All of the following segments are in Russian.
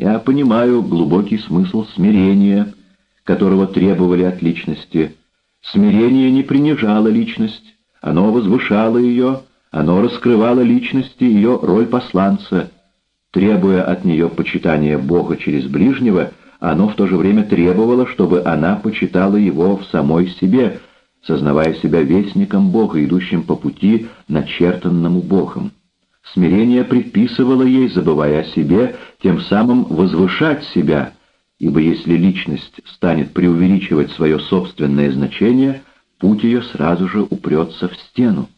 Я понимаю глубокий смысл смирения, которого требовали от личности. Смирение не принижало личность, оно возвышало ее, оно раскрывало личности ее роль посланца. Требуя от нее почитания Бога через ближнего, оно в то же время требовало, чтобы она почитала его в самой себе, сознавая себя вестником Бога, идущим по пути, начертанному Богом. Смирение предписывало ей, забывая о себе, тем самым возвышать себя, ибо если личность станет преувеличивать свое собственное значение, путь ее сразу же упрется в стену.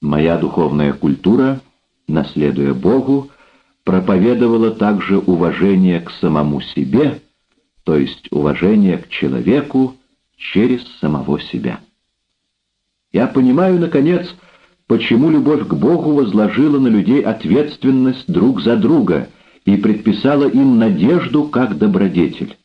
Моя духовная культура, наследуя Богу, проповедовала также уважение к самому себе, то есть уважение к человеку через самого себя. Я понимаю, наконец, почему любовь к Богу возложила на людей ответственность друг за друга и предписала им надежду как добродетель.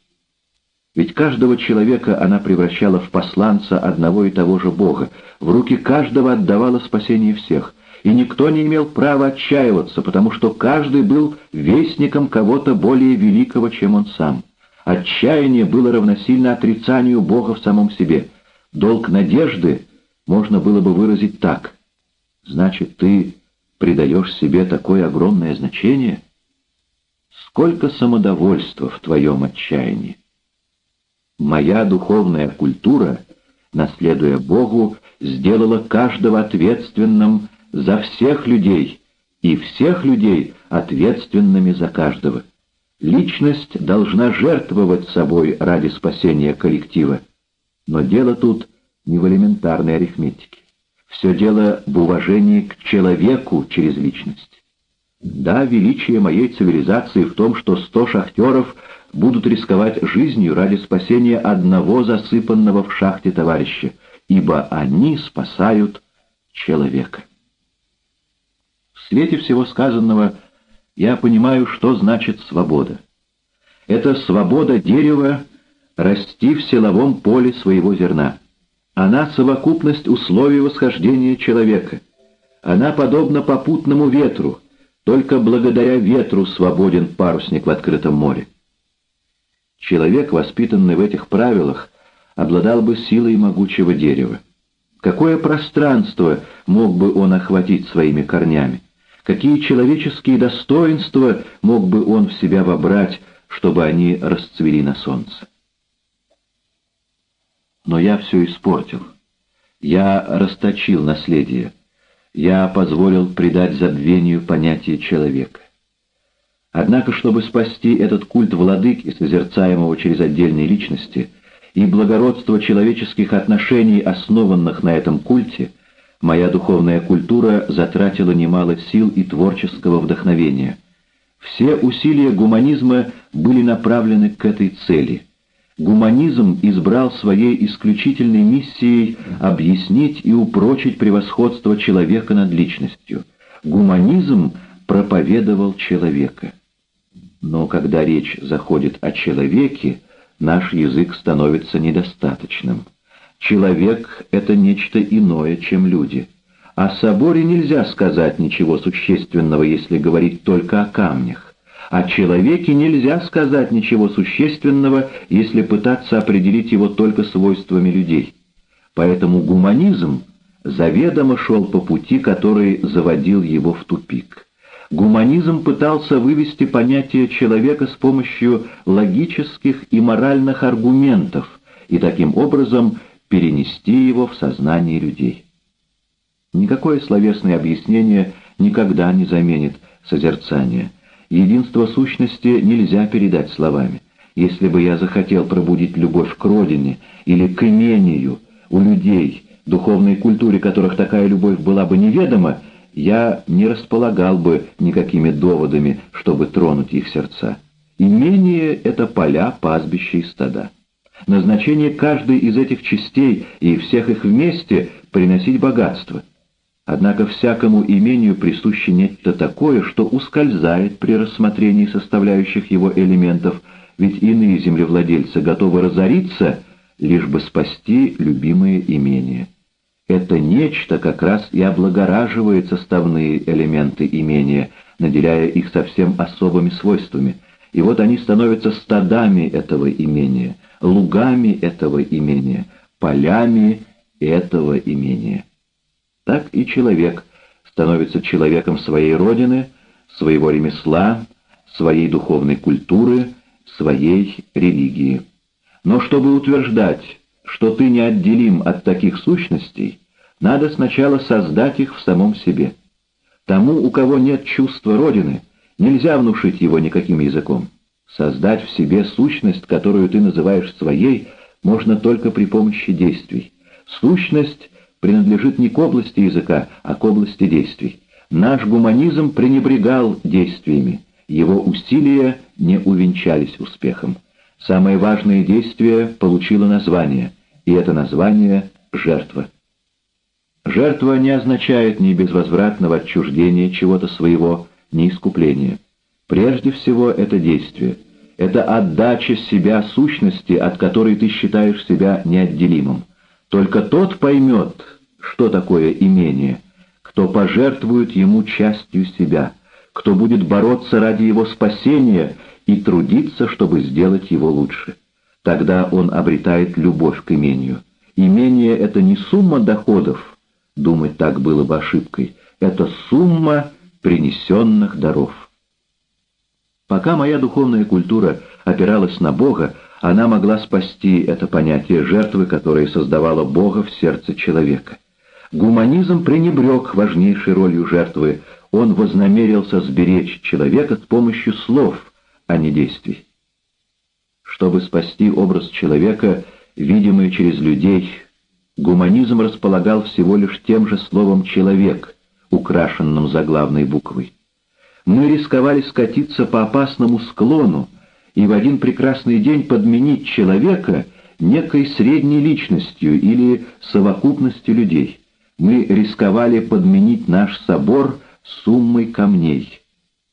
Ведь каждого человека она превращала в посланца одного и того же Бога, в руки каждого отдавала спасение всех, и никто не имел права отчаиваться, потому что каждый был вестником кого-то более великого, чем он сам. Отчаяние было равносильно отрицанию Бога в самом себе. Долг надежды можно было бы выразить так. Значит, ты придаешь себе такое огромное значение? Сколько самодовольства в твоем отчаянии! Моя духовная культура, наследуя Богу, сделала каждого ответственным за всех людей и всех людей ответственными за каждого. Личность должна жертвовать собой ради спасения коллектива. Но дело тут не в элементарной арифметике. Все дело в уважении к человеку через личность. Да, величие моей цивилизации в том, что сто шахтеров будут рисковать жизнью ради спасения одного засыпанного в шахте товарища, ибо они спасают человека. В свете всего сказанного я понимаю, что значит свобода. Это свобода дерева расти в силовом поле своего зерна. Она совокупность условий восхождения человека. Она подобна попутному ветру, только благодаря ветру свободен парусник в открытом море. Человек, воспитанный в этих правилах, обладал бы силой могучего дерева. Какое пространство мог бы он охватить своими корнями? Какие человеческие достоинства мог бы он в себя вобрать, чтобы они расцвели на солнце? Но я все испортил. Я расточил наследие. Я позволил придать забвению понятие человека. Однако, чтобы спасти этот культ владыки, созерцаемого через отдельные личности, и благородство человеческих отношений, основанных на этом культе, моя духовная культура затратила немало сил и творческого вдохновения. Все усилия гуманизма были направлены к этой цели. Гуманизм избрал своей исключительной миссией объяснить и упрочить превосходство человека над личностью. Гуманизм проповедовал человека. Но когда речь заходит о человеке, наш язык становится недостаточным. Человек — это нечто иное, чем люди. О соборе нельзя сказать ничего существенного, если говорить только о камнях. О человеке нельзя сказать ничего существенного, если пытаться определить его только свойствами людей. Поэтому гуманизм заведомо шел по пути, который заводил его в тупик. Гуманизм пытался вывести понятие человека с помощью логических и моральных аргументов и таким образом перенести его в сознание людей. Никакое словесное объяснение никогда не заменит созерцание. Единство сущности нельзя передать словами. Если бы я захотел пробудить любовь к родине или к имению у людей, духовной культуре которых такая любовь была бы неведома, я не располагал бы никакими доводами, чтобы тронуть их сердца. Имение — это поля, пастбища и стада. Назначение каждой из этих частей и всех их вместе — приносить богатство. Однако всякому имению присуще нечто такое, что ускользает при рассмотрении составляющих его элементов, ведь иные землевладельцы готовы разориться, лишь бы спасти любимое имение. Это нечто как раз и облагораживает составные элементы имения, наделяя их совсем особыми свойствами. И вот они становятся стадами этого имения, лугами этого имения, полями этого имения. Так и человек становится человеком своей родины, своего ремесла, своей духовной культуры, своей религии. Но чтобы утверждать, что ты неотделим от таких сущностей, надо сначала создать их в самом себе. Тому, у кого нет чувства Родины, нельзя внушить его никаким языком. Создать в себе сущность, которую ты называешь своей, можно только при помощи действий. Сущность принадлежит не к области языка, а к области действий. Наш гуманизм пренебрегал действиями, его усилия не увенчались успехом. Самое важное действие получило название, и это название — жертва. Жертва не означает ни безвозвратного отчуждения чего-то своего, ни искупления. Прежде всего это действие. Это отдача себя сущности, от которой ты считаешь себя неотделимым. Только тот поймет, что такое имение, кто пожертвует ему частью себя, кто будет бороться ради его спасения и трудиться, чтобы сделать его лучше. Тогда он обретает любовь к имению. Имение — это не сумма доходов, думать так было бы ошибкой, это сумма принесенных даров. Пока моя духовная культура опиралась на Бога, она могла спасти это понятие жертвы, которое создавало Бога в сердце человека. Гуманизм пренебрег важнейшей ролью жертвы, он вознамерился сберечь человека с помощью слов, а не действий. Чтобы спасти образ человека, видимый через людей, гуманизм располагал всего лишь тем же словом «человек», украшенным заглавной буквой. Мы рисковали скатиться по опасному склону и в один прекрасный день подменить человека некой средней личностью или совокупностью людей. Мы рисковали подменить наш собор суммой камней,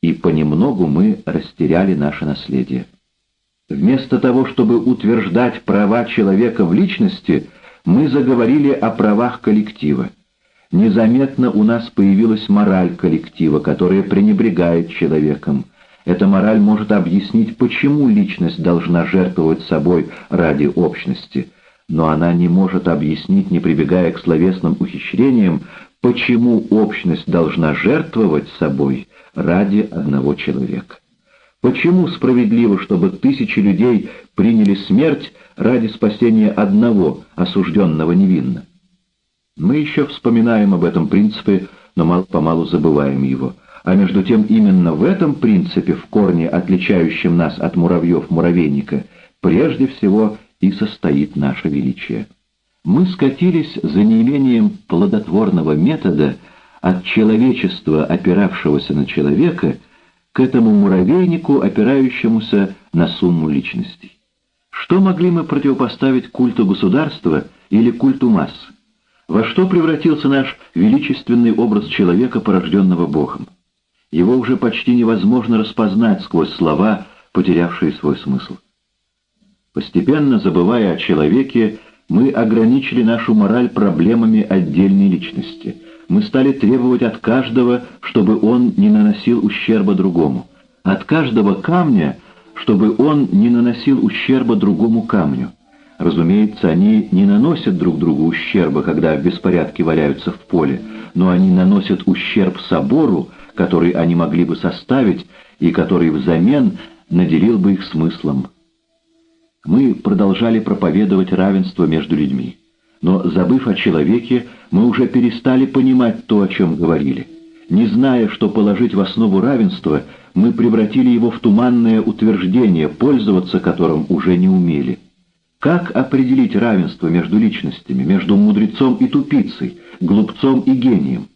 и понемногу мы растеряли наше наследие. Вместо того, чтобы утверждать права человека в личности, мы заговорили о правах коллектива. Незаметно у нас появилась мораль коллектива, которая пренебрегает человеком. Эта мораль может объяснить, почему личность должна жертвовать собой ради общности, но она не может объяснить, не прибегая к словесным ухищрениям, почему общность должна жертвовать собой ради одного человека. Почему справедливо, чтобы тысячи людей приняли смерть ради спасения одного, осужденного невинно? Мы еще вспоминаем об этом принципе, но мало-помалу забываем его. А между тем именно в этом принципе, в корне отличающем нас от муравьев-муравейника, прежде всего и состоит наше величие. Мы скатились за неимением плодотворного метода от человечества, опиравшегося на человека, к этому муравейнику, опирающемуся на сумму личностей. Что могли мы противопоставить культу государства или культу масс? Во что превратился наш величественный образ человека, порожденного Богом? Его уже почти невозможно распознать сквозь слова, потерявшие свой смысл. Постепенно, забывая о человеке, мы ограничили нашу мораль проблемами отдельной личности. Мы стали требовать от каждого, чтобы он не наносил ущерба другому. От каждого камня, чтобы он не наносил ущерба другому камню. Разумеется, они не наносят друг другу ущерба, когда в беспорядке валяются в поле, но они наносят ущерб собору, который они могли бы составить и который взамен наделил бы их смыслом. Мы продолжали проповедовать равенство между людьми, но, забыв о человеке, мы уже перестали понимать то, о чем говорили. Не зная, что положить в основу равенства, мы превратили его в туманное утверждение, пользоваться которым уже не умели. Как определить равенство между личностями, между мудрецом и тупицей, глупцом и гением?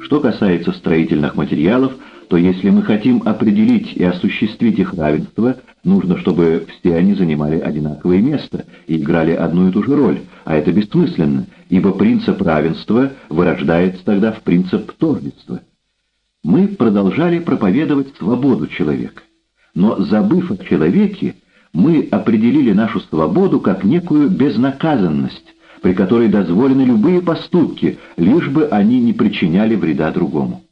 Что касается строительных материалов, то если мы хотим определить и осуществить их равенство, нужно, чтобы все они занимали одинаковое место и играли одну и ту же роль, а это бессмысленно, ибо принцип равенства вырождается тогда в принцип тождества. Мы продолжали проповедовать свободу человека, но, забыв о человеке, мы определили нашу свободу как некую безнаказанность, при которой дозволены любые поступки, лишь бы они не причиняли вреда другому.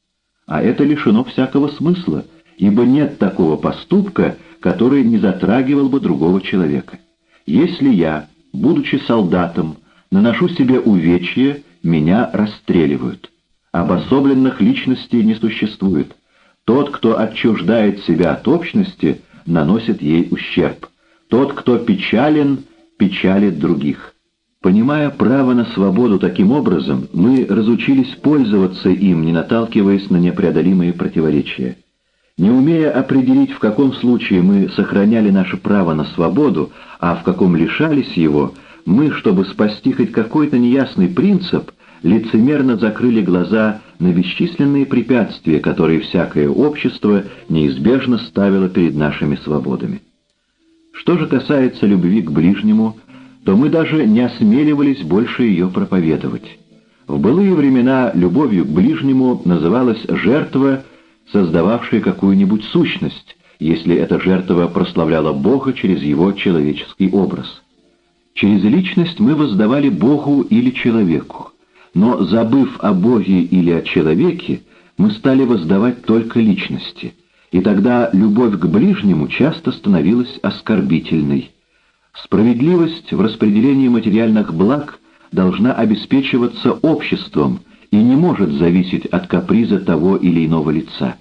а это лишено всякого смысла, ибо нет такого поступка, который не затрагивал бы другого человека. Если я, будучи солдатом, наношу себе увечье, меня расстреливают. Обособленных личностей не существует. Тот, кто отчуждает себя от общности, наносит ей ущерб. Тот, кто печален, печалит других. Понимая право на свободу таким образом, мы разучились пользоваться им, не наталкиваясь на непреодолимые противоречия. Не умея определить, в каком случае мы сохраняли наше право на свободу, а в каком лишались его, мы, чтобы спасти хоть какой-то неясный принцип, лицемерно закрыли глаза на бесчисленные препятствия, которые всякое общество неизбежно ставило перед нашими свободами. Что же касается любви к ближнему, то мы даже не осмеливались больше ее проповедовать. В былые времена любовью к ближнему называлась жертва, создававшая какую-нибудь сущность, если эта жертва прославляла Бога через его человеческий образ. Через личность мы воздавали Богу или человеку, но, забыв о Боге или о человеке, мы стали воздавать только личности, и тогда любовь к ближнему часто становилась оскорбительной. Справедливость в распределении материальных благ должна обеспечиваться обществом и не может зависеть от каприза того или иного лица.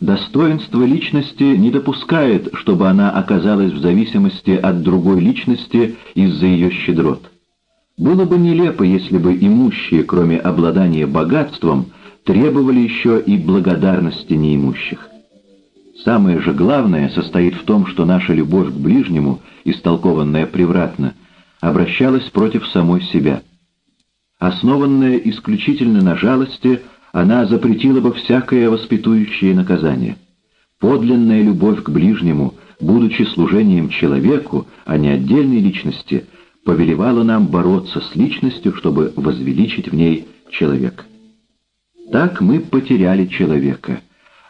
Достоинство личности не допускает, чтобы она оказалась в зависимости от другой личности из-за ее щедрот. Было бы нелепо, если бы имущие, кроме обладания богатством, требовали еще и благодарности неимущих. Самое же главное состоит в том, что наша любовь к ближнему, истолкованная превратно, обращалась против самой себя. Основанная исключительно на жалости, она запретила бы всякое воспитующее наказание. Подлинная любовь к ближнему, будучи служением человеку, а не отдельной личности, повелевала нам бороться с личностью, чтобы возвеличить в ней человека. Так мы потеряли человека —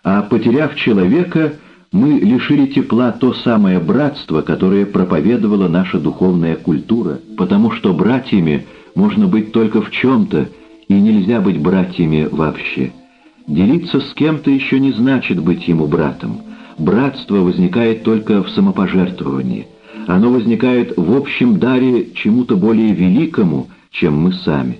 а потеряв человека, мы лишили тепла то самое братство, которое проповедовала наша духовная культура, потому что братьями можно быть только в чем-то, и нельзя быть братьями вообще. Делиться с кем-то еще не значит быть ему братом. Братство возникает только в самопожертвовании. Оно возникает в общем даре чему-то более великому, чем мы сами.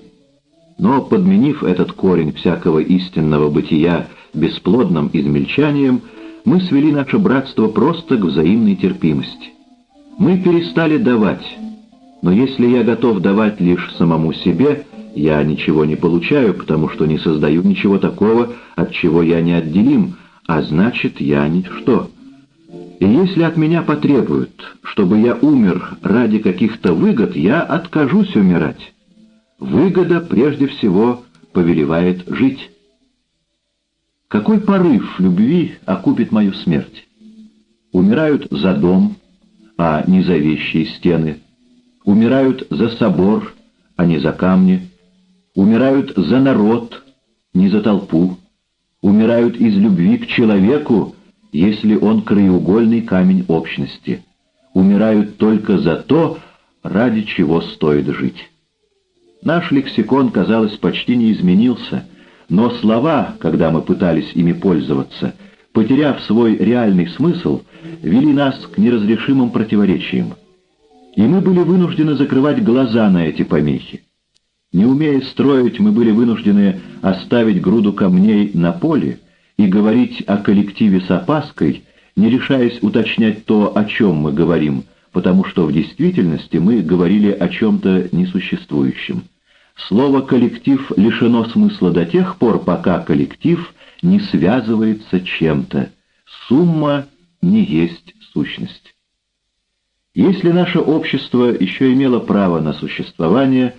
Но, подменив этот корень всякого истинного бытия бесплодным измельчанием, мы свели наше братство просто к взаимной терпимости. Мы перестали давать, но если я готов давать лишь самому себе, я ничего не получаю, потому что не создаю ничего такого, от чего я не отделим, а значит, я ничто. И если от меня потребуют, чтобы я умер ради каких-то выгод, я откажусь умирать. Выгода прежде всего повелевает жить. Какой порыв любви окупит мою смерть? Умирают за дом, а не за вещи и стены. Умирают за собор, а не за камни. Умирают за народ, не за толпу. Умирают из любви к человеку, если он краеугольный камень общности. Умирают только за то, ради чего стоит жить. Наш лексикон, казалось, почти не изменился — но слова, когда мы пытались ими пользоваться, потеряв свой реальный смысл, вели нас к неразрешимым противоречиям. И мы были вынуждены закрывать глаза на эти помехи. Не умея строить, мы были вынуждены оставить груду камней на поле и говорить о коллективе с опаской, не решаясь уточнять то, о чем мы говорим, потому что в действительности мы говорили о чем-то несуществующем. Слово «коллектив» лишено смысла до тех пор, пока коллектив не связывается чем-то. Сумма не есть сущность. Если наше общество еще имело право на существование,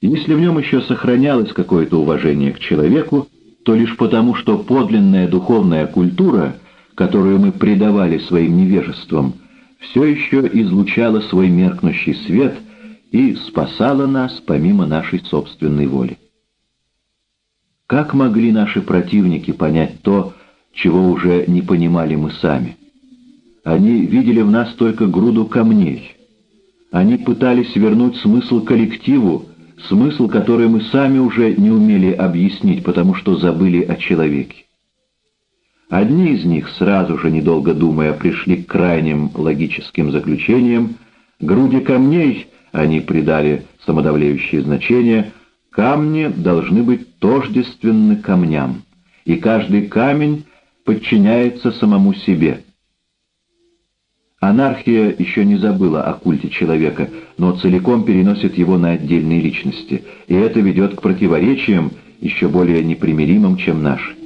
если в нем еще сохранялось какое-то уважение к человеку, то лишь потому, что подлинная духовная культура, которую мы предавали своим невежеством, все еще излучала свой меркнущий свет – и спасала нас помимо нашей собственной воли. Как могли наши противники понять то, чего уже не понимали мы сами? Они видели в нас только груду камней. Они пытались вернуть смысл коллективу, смысл, который мы сами уже не умели объяснить, потому что забыли о человеке. Одни из них, сразу же, недолго думая, пришли к крайним логическим заключениям. Груди камней они придали самодавлеющее значение. Камни должны быть тождественны камням, и каждый камень подчиняется самому себе. Анархия еще не забыла о культе человека, но целиком переносит его на отдельные личности, и это ведет к противоречиям, еще более непримиримым, чем наши.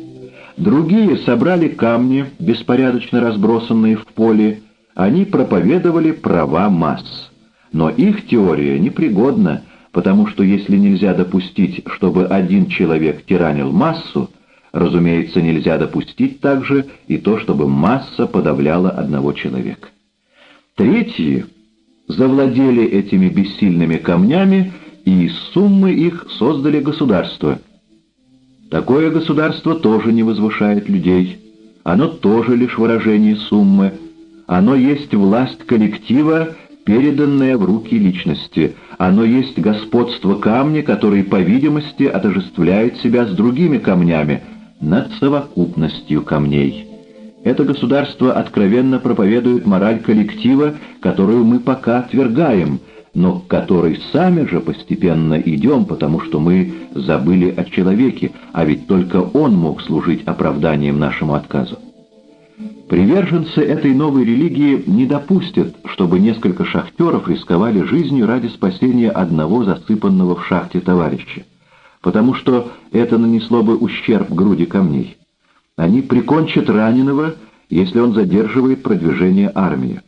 Другие собрали камни, беспорядочно разбросанные в поле, они проповедовали права масс. Но их теория непригодна, потому что если нельзя допустить, чтобы один человек тиранил массу, разумеется, нельзя допустить также и то, чтобы масса подавляла одного человека. Третьи завладели этими бессильными камнями и из суммы их создали государство. Такое государство тоже не возвышает людей. Оно тоже лишь выражение суммы. Оно есть власть коллектива, переданная в руки личности. Оно есть господство камня, который, по видимости, отождествляет себя с другими камнями, над совокупностью камней. Это государство откровенно проповедует мораль коллектива, которую мы пока отвергаем, но к которой сами же постепенно идем, потому что мы забыли о человеке, а ведь только он мог служить оправданием нашему отказу. Приверженцы этой новой религии не допустят, чтобы несколько шахтеров рисковали жизнью ради спасения одного засыпанного в шахте товарища, потому что это нанесло бы ущерб груди камней. Они прикончат раненого, если он задерживает продвижение армии.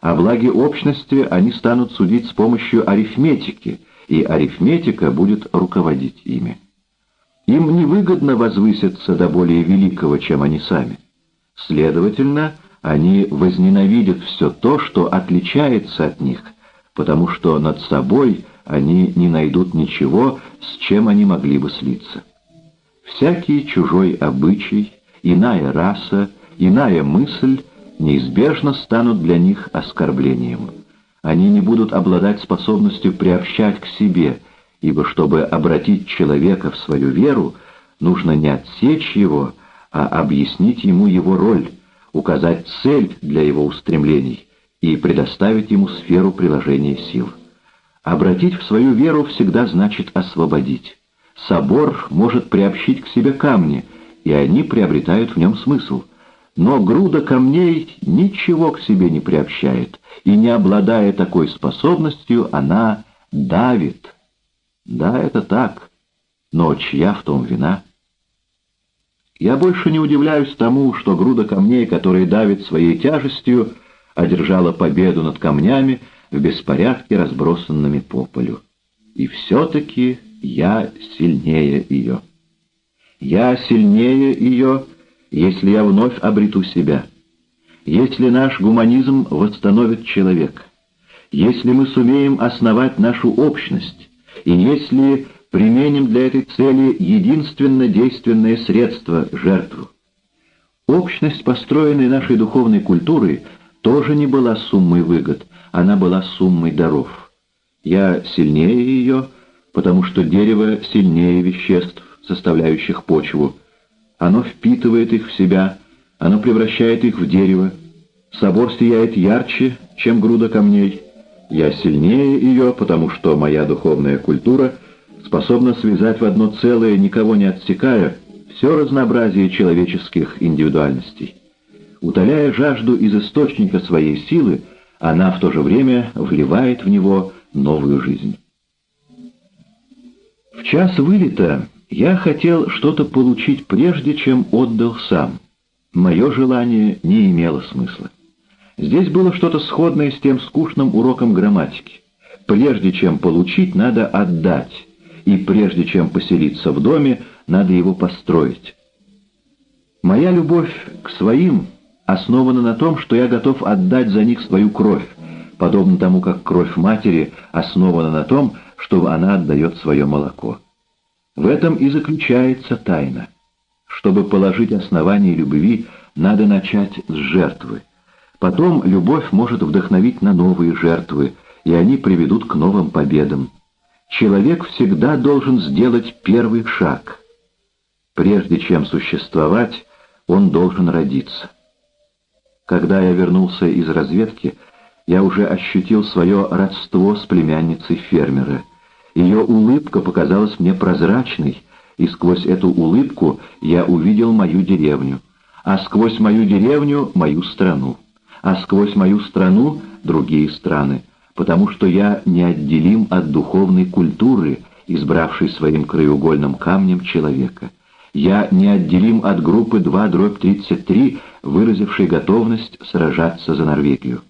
О благе общности они станут судить с помощью арифметики, и арифметика будет руководить ими. Им невыгодно возвыситься до более великого, чем они сами. Следовательно, они возненавидят все то, что отличается от них, потому что над собой они не найдут ничего, с чем они могли бы слиться. Всякий чужой обычай, иная раса, иная мысль неизбежно станут для них оскорблением. Они не будут обладать способностью приобщать к себе, ибо чтобы обратить человека в свою веру, нужно не отсечь его, а объяснить ему его роль, указать цель для его устремлений и предоставить ему сферу приложения сил. Обратить в свою веру всегда значит освободить. Собор может приобщить к себе камни — и они приобретают в нем смысл. Но груда камней ничего к себе не приобщает, и не обладая такой способностью, она давит. Да, это так, но чья в том вина? Я больше не удивляюсь тому, что груда камней, которая давит своей тяжестью, одержала победу над камнями в беспорядке, разбросанными по полю. И все-таки я сильнее ее. Я сильнее ее, если я вновь обрету себя. Если наш гуманизм восстановит человека. Если мы сумеем основать нашу общность. И если применим для этой цели единственно действенное средство — жертву. Общность, построенная нашей духовной культурой, тоже не была суммой выгод, она была суммой даров. Я сильнее ее, потому что дерево сильнее веществ, составляющих почву. Оно впитывает их в себя, оно превращает их в дерево. Собор сияет ярче, чем груда камней. Я сильнее ее, потому что моя духовная культура способна связать в одно целое, никого не отсекая, все разнообразие человеческих индивидуальностей. Утоляя жажду из источника своей силы, она в то же время вливает в него новую жизнь. В час вылета я хотел что-то получить прежде, чем отдал сам. Мое желание не имело смысла. Здесь было что-то сходное с тем скучным уроком грамматики. Прежде чем получить, надо отдать, и прежде чем поселиться в доме, надо его построить. Моя любовь к своим основана на том, что я готов отдать за них свою кровь, подобно тому, как кровь матери основана на том, что она отдает свое молоко. В этом и заключается тайна. Чтобы положить основание любви, надо начать с жертвы. Потом любовь может вдохновить на новые жертвы, и они приведут к новым победам. Человек всегда должен сделать первый шаг. Прежде чем существовать, он должен родиться. Когда я вернулся из разведки, я уже ощутил свое родство с племянницей фермера. Ее улыбка показалась мне прозрачной, и сквозь эту улыбку я увидел мою деревню, а сквозь мою деревню — мою страну, а сквозь мою страну — другие страны, потому что я неотделим от духовной культуры, избравшей своим краеугольным камнем человека. Я неотделим от группы 2-33, выразившей готовность сражаться за Норвегию.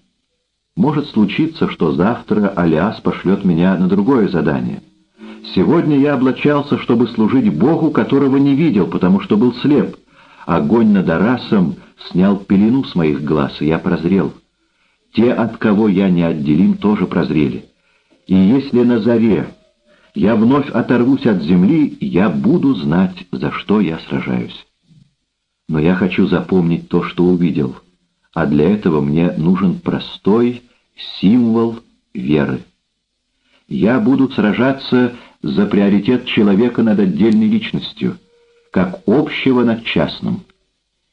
Может случиться, что завтра Алиас пошлет меня на другое задание. Сегодня я облачался, чтобы служить Богу, которого не видел, потому что был слеп. Огонь над Арасом снял пелену с моих глаз, и я прозрел. Те, от кого я не отделим, тоже прозрели. И если на заре я вновь оторвусь от земли, я буду знать, за что я сражаюсь. Но я хочу запомнить то, что увидел, а для этого мне нужен простой символ веры. Я буду сражаться за приоритет человека над отдельной личностью, как общего над частным.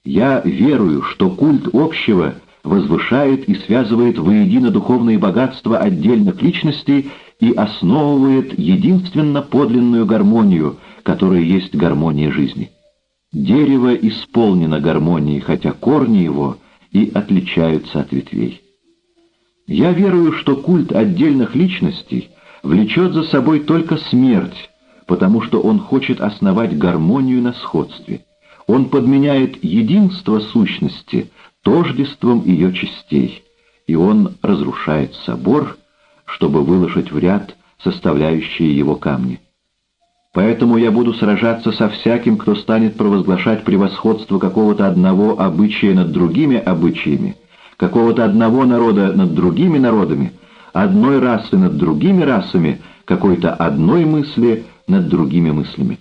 Я верую, что культ общего возвышает и связывает воедино духовные богатства отдельных личностей и основывает единственно подлинную гармонию, которая есть гармония жизни. Дерево исполнено гармонией, хотя корни его и отличаются от ветвей. Я верую, что культ отдельных личностей влечет за собой только смерть, потому что он хочет основать гармонию на сходстве. Он подменяет единство сущности тождеством ее частей, и он разрушает собор, чтобы выложить в ряд составляющие его камни. Поэтому я буду сражаться со всяким, кто станет провозглашать превосходство какого-то одного обычая над другими обычаями, какого-то одного народа над другими народами, одной расы над другими расами, какой-то одной мысли над другими мыслями.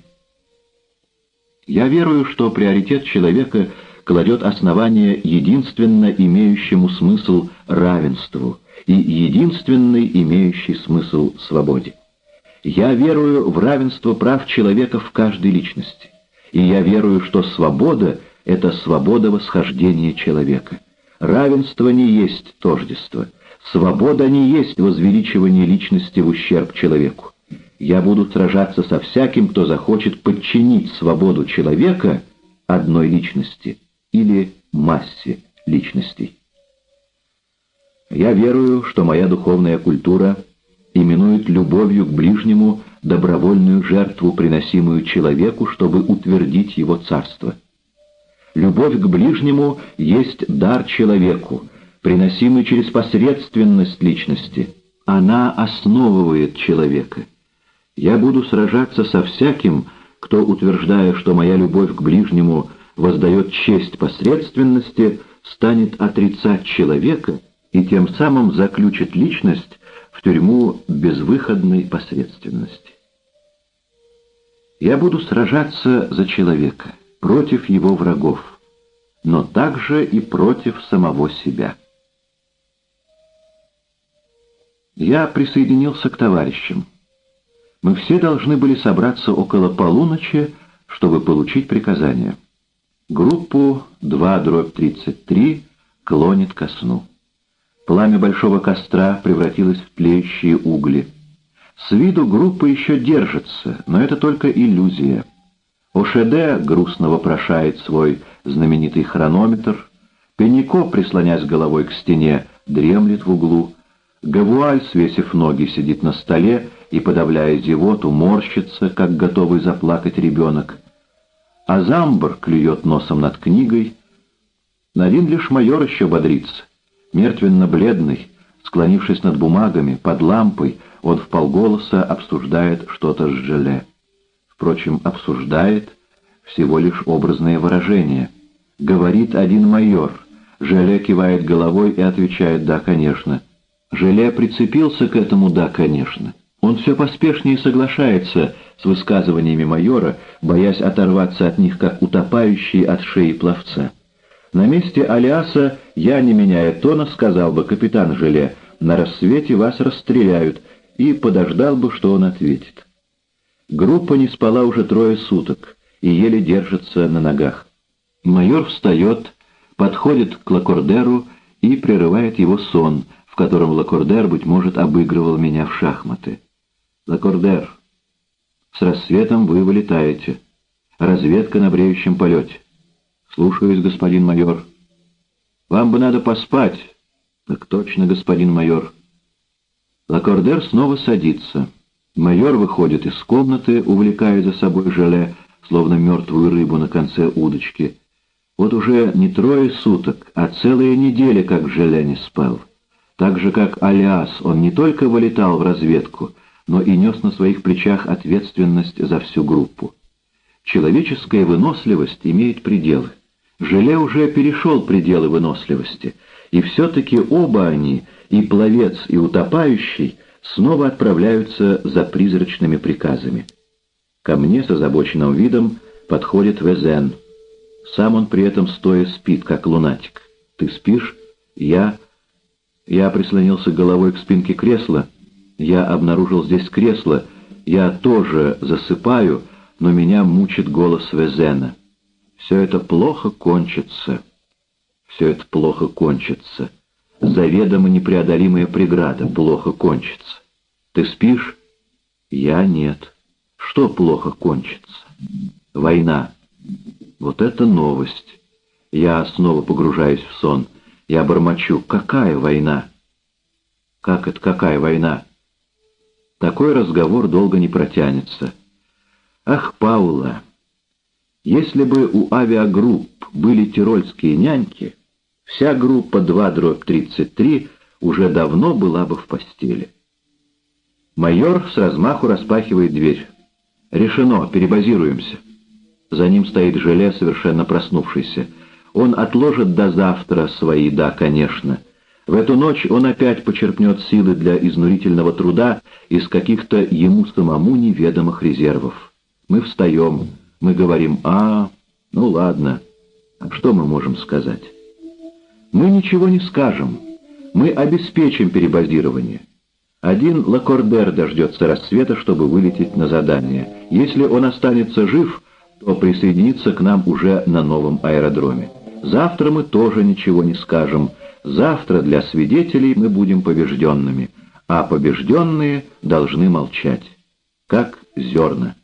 Я верую, что приоритет человека кладет основание единственно имеющему смысл равенству и единственный имеющий смысл свободе. Я верую в равенство прав человека в каждой личности, и я верую, что свобода — это свобода восхождения человека. Равенство не есть тождество. Свобода не есть возвеличивание личности в ущерб человеку. Я буду сражаться со всяким, кто захочет подчинить свободу человека одной личности или массе личностей. Я верую, что моя духовная культура именует любовью к ближнему добровольную жертву, приносимую человеку, чтобы утвердить его царство. Любовь к ближнему есть дар человеку, приносимый через посредственность личности. Она основывает человека. Я буду сражаться со всяким, кто, утверждая, что моя любовь к ближнему воздает честь посредственности, станет отрицать человека и тем самым заключит личность в тюрьму безвыходной посредственности. Я буду сражаться за человека против его врагов, но также и против самого себя. Я присоединился к товарищам. Мы все должны были собраться около полуночи, чтобы получить приказание. Группу 2-33 клонит ко сну. Пламя большого костра превратилось в тлеющие угли. С виду группа еще держится, но это только иллюзия. Ошеде грустно вопрошает свой знаменитый хронометр. Пенико, прислонясь головой к стене, дремлет в углу. Гавуаль, свесив ноги, сидит на столе и, подавляя зевоту, морщится, как готовый заплакать ребенок. А Замбр клюет носом над книгой. Один лишь майор еще бодрится, мертвенно-бледный, склонившись над бумагами, под лампой, он в полголоса обсуждает что-то с желе. Впрочем, обсуждает всего лишь образное выражение. Говорит один майор. Желе кивает головой и отвечает «да, конечно». Желе прицепился к этому «да, конечно». Он все поспешнее соглашается с высказываниями майора, боясь оторваться от них, как утопающий от шеи пловца. На месте Алиаса я, не меняя тона, сказал бы капитан Желе, «На рассвете вас расстреляют», и подождал бы, что он ответит. Группа не спала уже трое суток и еле держится на ногах. Майор встает, подходит к Лакордеру и прерывает его сон, в котором Лакордер, быть может, обыгрывал меня в шахматы. «Лакордер, с рассветом вы вылетаете. Разведка на бреющем полете. Слушаюсь, господин майор. Вам бы надо поспать. Так точно, господин майор». Лакордер снова садится. Майор выходит из комнаты, увлекая за собой желе, словно мертвую рыбу на конце удочки. Вот уже не трое суток, а целая неделя, как желе не спал. Так же, как Алиас, он не только вылетал в разведку, но и нес на своих плечах ответственность за всю группу. Человеческая выносливость имеет пределы. Желе уже перешел пределы выносливости, и все-таки оба они, и пловец, и утопающий, снова отправляются за призрачными приказами. Ко мне с озабоченным видом подходит Везен. Сам он при этом стоя спит, как лунатик. «Ты спишь?» «Я...» Я прислонился головой к спинке кресла. Я обнаружил здесь кресло. Я тоже засыпаю, но меня мучит голос Везена. Все это плохо кончится. Все это плохо кончится. Заведомо непреодолимая преграда плохо кончится. Ты спишь? Я нет. Что плохо кончится? Война. Вот это новость. Я снова погружаюсь в сон. Я бормочу. Какая война? Как это какая война? Такой разговор долго не протянется. Ах, Паула, если бы у авиагрупп были тирольские няньки, вся группа 2 дробь 33 уже давно была бы в постели. Майор с размаху распахивает дверь. «Решено, перебазируемся». За ним стоит Желе, совершенно проснувшийся. Он отложит до завтра свои «да, конечно». В эту ночь он опять почерпнет силы для изнурительного труда из каких-то ему самому неведомых резервов. Мы встаем, мы говорим «а, ну ладно». А что мы можем сказать? Мы ничего не скажем. Мы обеспечим перебазирование. Один Лакордер дождется рассвета, чтобы вылететь на задание. Если он останется жив, то присоединится к нам уже на новом аэродроме. Завтра мы тоже ничего не скажем. Завтра для свидетелей мы будем побежденными, а побежденные должны молчать, как зерна.